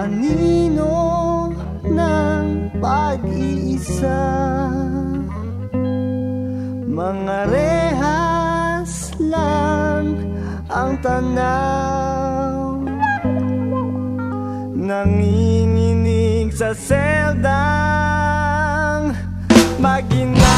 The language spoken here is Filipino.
anino ng pag-iisa? Mga rehas lang ang tanaw. Nanginginig sa seldang maginang